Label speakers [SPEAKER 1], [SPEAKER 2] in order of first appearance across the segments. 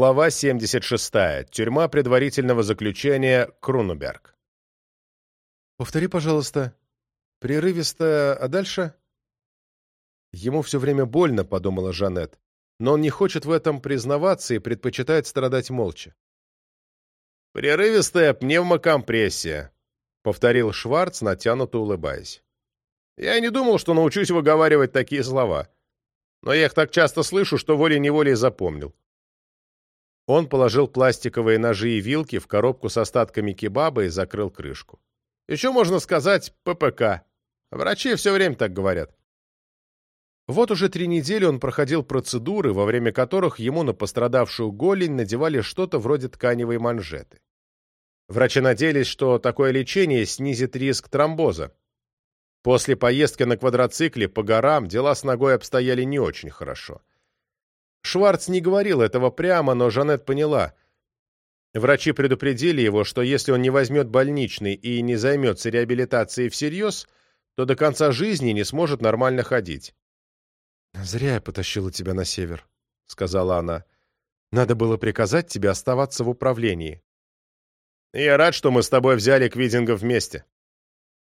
[SPEAKER 1] Глава 76. Тюрьма предварительного заключения Крунеберг.
[SPEAKER 2] «Повтори, пожалуйста. Прерывисто, а дальше?»
[SPEAKER 1] «Ему все время больно», — подумала Жанет. «Но он не хочет в этом признаваться и предпочитает страдать молча». «Прерывистая пневмокомпрессия», — повторил Шварц, натянуто улыбаясь. «Я не думал, что научусь выговаривать такие слова. Но я их так часто слышу, что волей-неволей запомнил. Он положил пластиковые ножи и вилки в коробку с остатками кебаба и закрыл крышку. Еще можно сказать ППК. Врачи все время так говорят. Вот уже три недели он проходил процедуры, во время которых ему на пострадавшую голень надевали что-то вроде тканевой манжеты. Врачи надеялись, что такое лечение снизит риск тромбоза. После поездки на квадроцикле по горам дела с ногой обстояли не очень хорошо. Шварц не говорил этого прямо, но Жанет поняла. Врачи предупредили его, что если он не возьмет больничный и не займется реабилитацией всерьез, то до конца жизни не сможет нормально ходить.
[SPEAKER 2] «Зря я потащила тебя на север», — сказала она. «Надо было приказать тебе оставаться в управлении».
[SPEAKER 1] «Я рад, что мы с тобой взяли Квидинга вместе.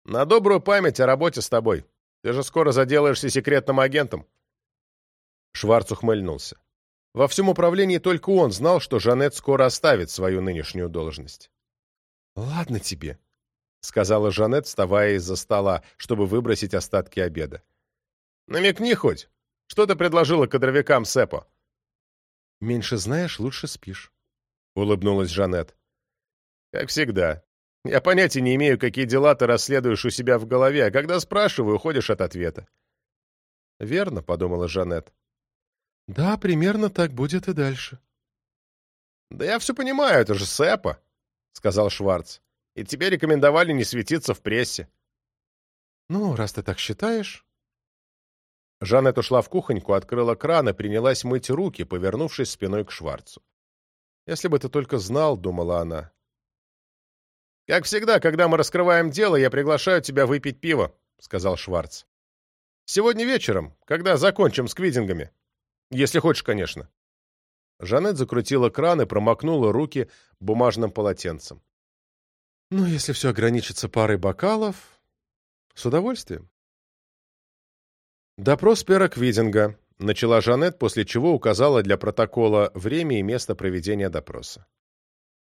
[SPEAKER 1] На добрую память о работе с тобой. Ты же скоро заделаешься секретным агентом». Шварц ухмыльнулся. Во всем управлении только он знал, что Жанет скоро оставит свою нынешнюю должность.
[SPEAKER 2] «Ладно тебе», — сказала
[SPEAKER 1] Жанет, вставая из-за стола, чтобы выбросить остатки обеда. «Намекни хоть. Что ты предложила кадровикам Сепо.
[SPEAKER 2] «Меньше знаешь, лучше спишь», —
[SPEAKER 1] улыбнулась Жанет. «Как всегда. Я понятия не имею, какие дела ты расследуешь у себя в голове, а когда спрашиваю, уходишь от ответа».
[SPEAKER 2] «Верно», — подумала Жанет. Да, примерно так будет и дальше.
[SPEAKER 1] Да я все понимаю, это же СЭПа, сказал Шварц. И тебе рекомендовали не светиться в прессе.
[SPEAKER 2] Ну, раз ты так считаешь.
[SPEAKER 1] Жанет ушла в кухоньку, открыла кран и принялась мыть руки, повернувшись спиной к Шварцу. «Если бы ты только знал», — думала она. «Как всегда, когда мы раскрываем дело, я приглашаю тебя выпить пиво», — сказал Шварц. «Сегодня вечером, когда закончим с квидингами». Если хочешь, конечно». Жанет закрутила кран и промокнула руки бумажным полотенцем.
[SPEAKER 2] «Ну, если все ограничится парой бокалов, с удовольствием».
[SPEAKER 1] «Допрос Пера Квидинга», — начала Жанет, после чего указала для протокола время и место проведения допроса.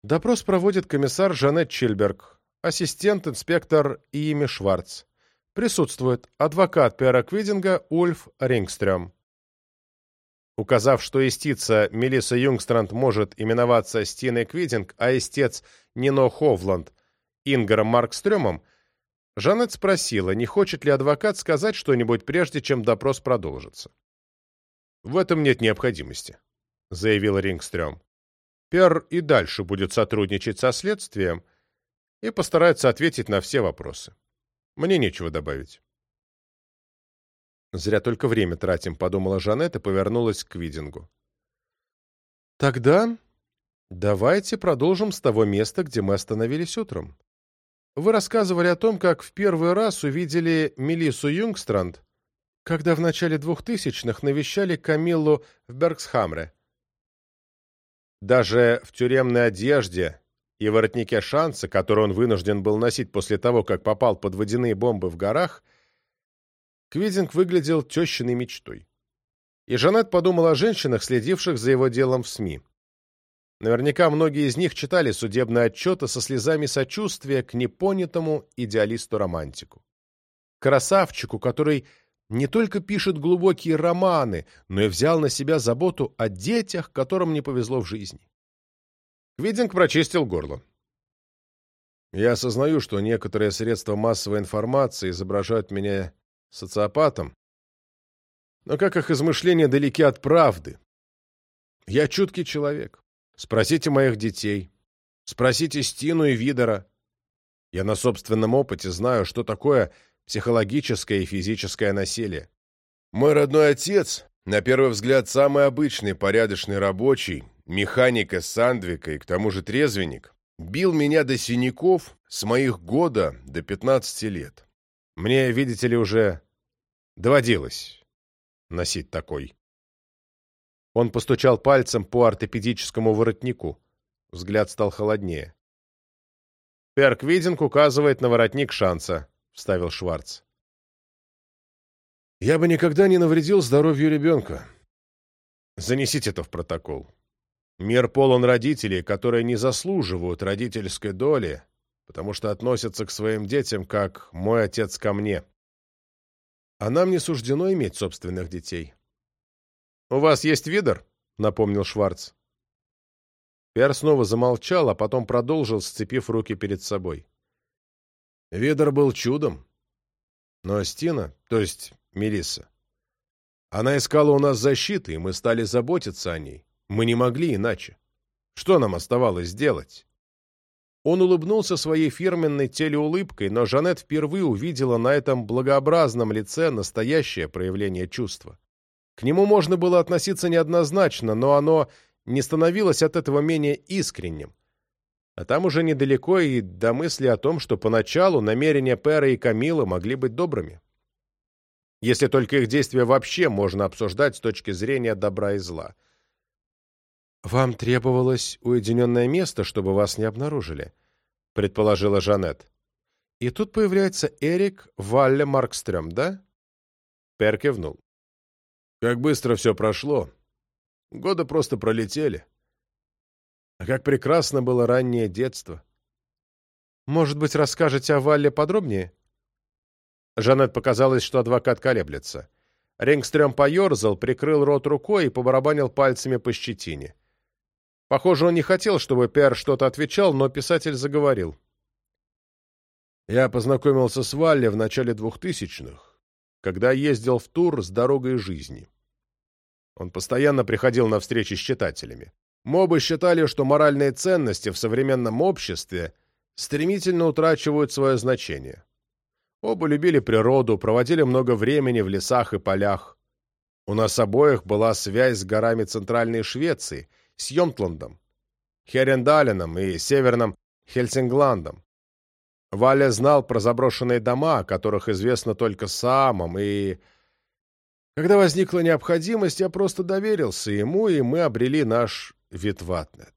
[SPEAKER 1] Допрос проводит комиссар Жанет Чильберг, ассистент-инспектор Иеми Шварц. Присутствует адвокат Пера Квидинга Ульф Рингстрём указав, что истица Мелисса Юнгстранд может именоваться Стиной Квидинг, а истец Нино Ховланд Ингером Маркстрёмом, Жанет спросила, не хочет ли адвокат сказать что-нибудь прежде, чем допрос продолжится. «В этом нет необходимости», — заявил Рингстрём. «Пер и дальше будет сотрудничать со следствием и постарается ответить на все вопросы. Мне нечего добавить». Зря только время тратим, подумала Жанет и повернулась к Видингу. Тогда давайте продолжим с того места, где мы остановились утром. Вы рассказывали о том, как в первый раз увидели Мелису Юнгстранд, когда в начале двухтысячных навещали Камиллу в Бергсхамре. Даже в тюремной одежде и воротнике шанса, который он вынужден был носить после того, как попал под водяные бомбы в горах, — Квидинг выглядел тещиной мечтой. И Жанет подумала о женщинах, следивших за его делом в СМИ. Наверняка многие из них читали судебные отчеты со слезами сочувствия к непонятому идеалисту-романтику. Красавчику, который не только пишет глубокие романы, но и взял на себя заботу о детях, которым не повезло в жизни. Квидинг прочистил горло. Я осознаю, что некоторые средства массовой информации изображают меня социопатом. Но как их измышления далеки от правды? Я чуткий человек. Спросите моих детей. Спросите Стину и Видера. Я на собственном опыте знаю, что такое психологическое и физическое насилие. Мой родной отец, на первый взгляд, самый обычный, порядочный рабочий, механик из Сандвика и к тому же трезвенник, бил меня до синяков с моих года до 15 лет. Мне, видите ли, уже доводилось носить такой. Он постучал пальцем по ортопедическому воротнику. Взгляд стал холоднее. «Перквидинг указывает на воротник шанса», — вставил Шварц. «Я бы никогда не навредил здоровью ребенка. Занесите это в протокол. Мир полон родителей, которые не заслуживают родительской доли потому что относятся к своим детям, как мой отец ко мне. А нам не суждено иметь собственных детей. «У вас есть видер?» — напомнил Шварц. Пиар снова замолчал, а потом продолжил, сцепив руки перед собой. Видер был чудом. Но Стина, то есть Мелисса, она искала у нас защиты, и мы стали заботиться о ней. Мы не могли иначе. Что нам оставалось делать? Он улыбнулся своей фирменной телеулыбкой, но Жанет впервые увидела на этом благообразном лице настоящее проявление чувства. К нему можно было относиться неоднозначно, но оно не становилось от этого менее искренним. А там уже недалеко и до мысли о том, что поначалу намерения Пэра и Камилы могли быть добрыми. Если только их действия вообще можно обсуждать с точки зрения добра и зла – вам требовалось уединенное место, чтобы вас не обнаружили, предположила Жанет. И тут появляется Эрик Валле Маркстрем, да? Пер кивнул. Как быстро все прошло. Годы просто пролетели. А как прекрасно было раннее детство. Может быть, расскажете о Валле подробнее? Жанет показалось, что адвокат колеблется. Рингстрем поерзал, прикрыл рот рукой и побарабанил пальцами по щетине. Похоже, он не хотел, чтобы Пер что-то отвечал, но писатель заговорил. Я познакомился с Валли в начале двухтысячных, когда ездил в тур с «Дорогой жизни». Он постоянно приходил на встречи с читателями. Мобы считали, что моральные ценности в современном обществе стремительно утрачивают свое значение. Оба любили природу, проводили много времени в лесах и полях. У нас обоих была связь с горами Центральной Швеции, Сьомтландом, Херендаленом и Северным Хельсингландом. Валя знал про заброшенные дома, о которых известно только самым, и... Когда возникла необходимость, я просто доверился ему, и мы обрели наш Витватнет.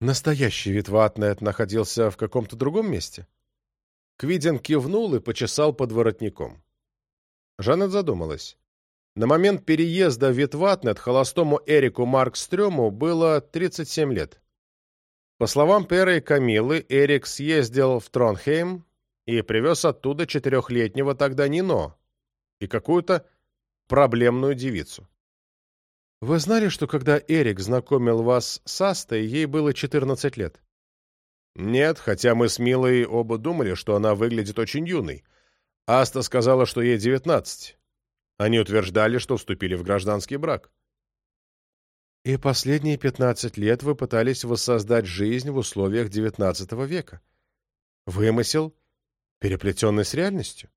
[SPEAKER 1] Настоящий Витватнет находился в каком-то другом месте? Квидин кивнул и почесал под воротником. Жанет задумалась. На момент переезда в Витватнет холостому Эрику Маркстрёму было 37 лет. По словам Перы и Камилы, Эрик съездил в Тронхейм и привез оттуда четырехлетнего тогда Нино и какую-то проблемную девицу. Вы знали, что когда Эрик знакомил вас с Астой, ей было 14 лет? Нет, хотя мы с Милой оба думали, что она выглядит очень юной. Аста сказала, что ей 19. Они утверждали, что вступили в гражданский брак. И последние 15 лет вы пытались воссоздать жизнь в условиях XIX века. Вымысел, переплетенный с реальностью.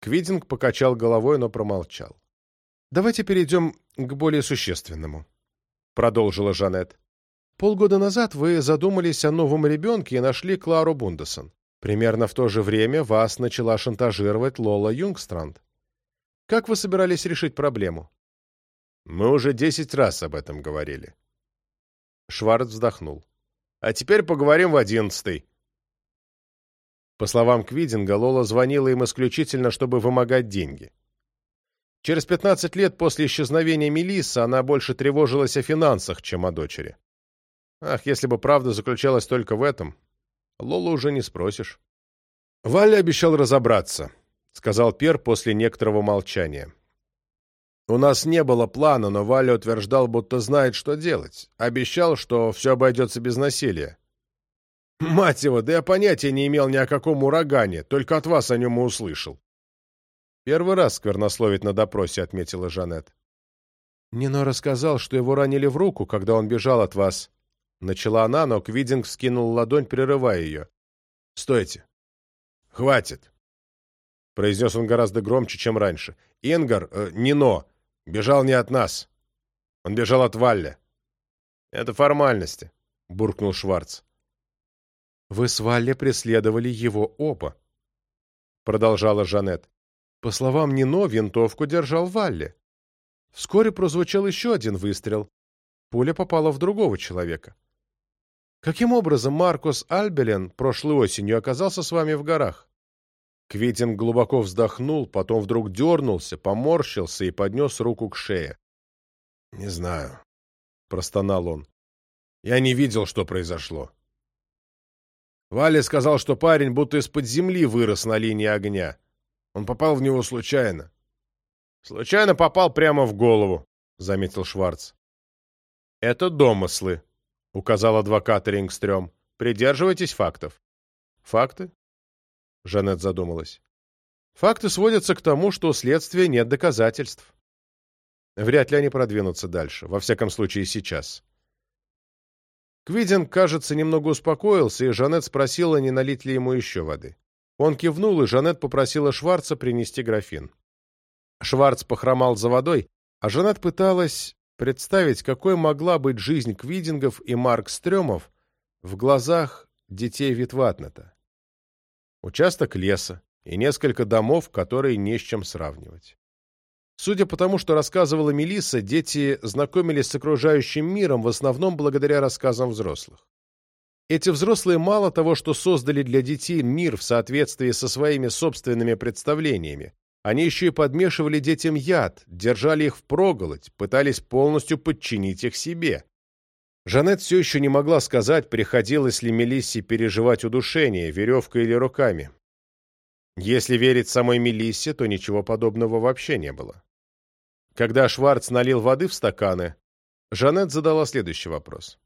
[SPEAKER 1] Квидинг покачал головой, но промолчал. «Давайте перейдем к более существенному», — продолжила Жанет. «Полгода назад вы задумались о новом ребенке и нашли Клару Бундесон. Примерно в то же время вас начала шантажировать Лола Юнгстранд. Как вы собирались решить проблему? Мы уже десять раз об этом говорили. Шварц вздохнул. А теперь поговорим в одиннадцатый. По словам Квидинга, Лола звонила им исключительно, чтобы вымогать деньги. Через 15 лет после исчезновения Мелиссы она больше тревожилась о финансах, чем о дочери. Ах, если бы правда заключалась только в этом. Лолу уже не спросишь. Валя обещал разобраться. — сказал Пер после некоторого молчания. «У нас не было плана, но Валя утверждал, будто знает, что делать. Обещал, что все обойдется без насилия». «Мать его, да я понятия не имел ни о каком урагане, только от вас о нем и услышал». «Первый раз сквернословить на допросе», — отметила Жанет. «Нино рассказал, что его ранили в руку, когда он бежал от вас». Начала она, но Квидинг вскинул ладонь, прерывая ее. «Стойте! Хватит! произнес он гораздо громче, чем раньше. «Ингар, э, Нино, бежал не от нас. Он бежал от Валля». «Это формальности», — буркнул Шварц. «Вы с Валле преследовали его оба», — продолжала Жанет. По словам Нино, винтовку держал Валли.
[SPEAKER 2] Вскоре прозвучал еще один выстрел. Пуля попала в другого человека. Каким образом Маркус Альбелен прошлой осенью оказался с вами в горах? Кветин глубоко вздохнул, потом вдруг дернулся, поморщился и поднес руку к шее. «Не знаю», — простонал он. «Я не видел, что произошло». Валя сказал, что парень будто из-под земли вырос на линии огня. Он попал в него случайно. «Случайно попал прямо в голову», — заметил Шварц. «Это домыслы», — указал адвокат Рингстрём. «Придерживайтесь фактов». «Факты? Жанет задумалась. Факты сводятся к тому, что у следствия нет доказательств. Вряд ли они продвинутся дальше, во всяком случае сейчас. Квидинг кажется, немного успокоился, и Жанет спросила, не налить ли ему еще воды. Он кивнул, и Жанет попросила Шварца принести графин. Шварц похромал за водой, а Жанет пыталась представить, какой могла быть жизнь Квидингов и Марк Стрёмов в глазах детей Витватната. Участок леса и несколько домов, которые не с чем сравнивать. Судя по тому, что рассказывала Мелисса, дети знакомились с окружающим миром в основном благодаря рассказам взрослых. Эти взрослые мало того, что создали для детей мир в соответствии со своими собственными представлениями, они еще и подмешивали детям яд, держали их в проголодь, пытались полностью подчинить их себе. Жанет все еще не могла сказать, приходилось ли Мелиссе переживать удушение, веревкой или руками. Если верить самой Мелиссе, то ничего подобного вообще не было. Когда Шварц налил воды в стаканы, Жанет задала следующий вопрос.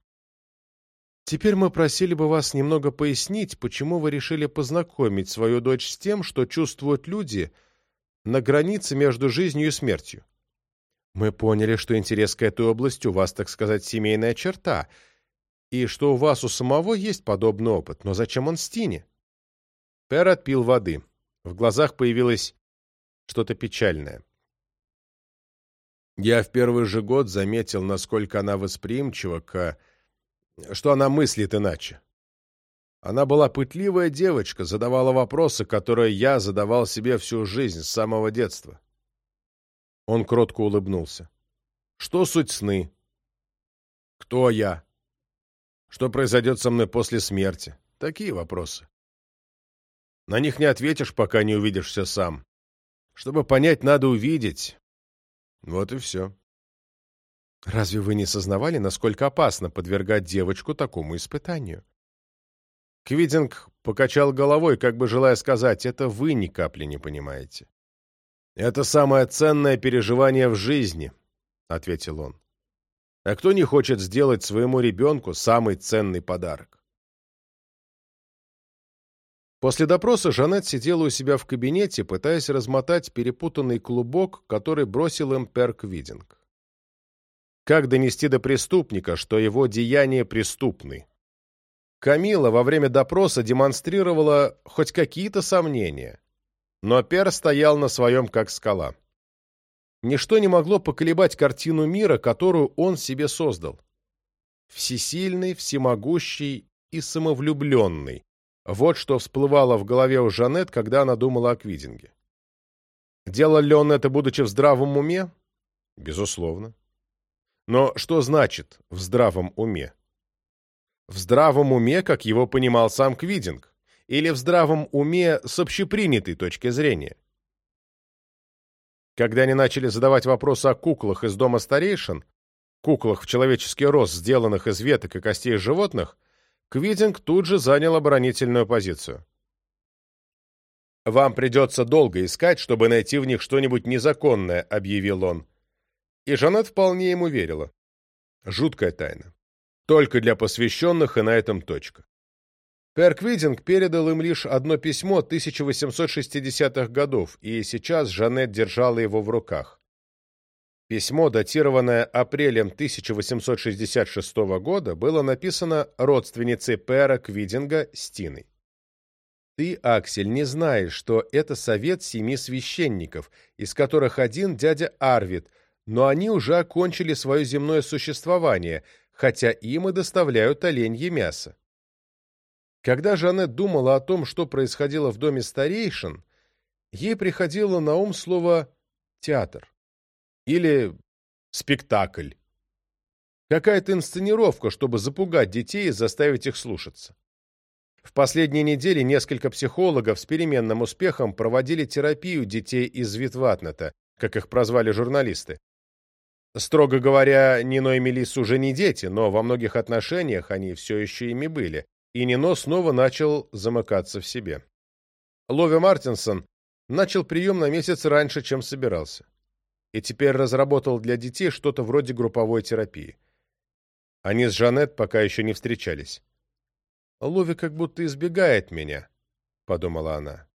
[SPEAKER 2] «Теперь мы просили бы вас немного пояснить, почему вы решили познакомить свою дочь с тем, что чувствуют люди на границе между жизнью и смертью». Мы поняли, что интерес к этой области у вас, так сказать, семейная черта, и что у вас у самого есть подобный опыт, но зачем он Стине? Пер отпил воды. В глазах появилось что-то печальное. Я в первый же год заметил, насколько она восприимчива к... что она мыслит иначе. Она была пытливая девочка, задавала вопросы, которые я задавал себе всю жизнь, с самого детства. Он кротко улыбнулся. «Что суть сны? Кто я? Что произойдет со мной после смерти? Такие вопросы. На них не ответишь, пока не увидишься сам. Чтобы понять, надо увидеть. Вот и все». Разве вы не сознавали, насколько опасно подвергать девочку такому испытанию? Квидинг покачал головой, как бы желая сказать, это вы ни капли не понимаете. «Это самое ценное переживание в жизни», — ответил он. «А кто не хочет сделать своему ребенку самый ценный подарок?» После допроса Жанет сидела у себя в кабинете, пытаясь размотать перепутанный клубок, который бросил им Перк Видинг. Как донести до преступника, что его деяния преступны? Камила во время допроса демонстрировала хоть какие-то сомнения, но Пер стоял на своем, как скала. Ничто не могло поколебать картину мира, которую он себе создал. Всесильный, всемогущий и самовлюбленный. Вот что всплывало в голове у Жанет, когда она думала о Квидинге. Делал ли он это, будучи в здравом уме? Безусловно. Но что значит «в здравом уме»? В здравом уме, как его понимал сам Квидинг или в здравом уме с общепринятой точки зрения. Когда они начали задавать вопросы о куклах из дома старейшин, куклах в человеческий рост, сделанных из веток и костей животных, Квидинг тут же занял оборонительную позицию. «Вам придется долго искать, чтобы найти в них что-нибудь незаконное», — объявил он. И Жанет вполне ему верила. Жуткая тайна. Только для посвященных и на этом точка. Перквидинг передал им лишь одно письмо 1860-х годов, и сейчас Жанет держала его в руках. Письмо, датированное апрелем 1866 года, было написано родственнице Пера Квидинга Стиной. «Ты, Аксель, не знаешь, что это совет семи священников, из которых один дядя Арвид, но они уже окончили свое земное существование, хотя им и доставляют оленье мясо. Когда Жанет думала о том, что происходило в доме старейшин, ей приходило на ум слово «театр» или
[SPEAKER 1] «спектакль». Какая-то инсценировка, чтобы запугать детей и заставить их слушаться. В последние недели несколько психологов с переменным успехом проводили терапию детей из Витватната, как их прозвали журналисты. Строго говоря, Нино и Мелис уже не дети, но во многих отношениях они все еще ими были и Нино снова начал замыкаться в себе. Лови Мартинсон начал прием на месяц раньше, чем собирался, и теперь разработал для детей что-то вроде групповой терапии. Они с Жанет пока еще не встречались. «Лови как будто избегает меня», — подумала она.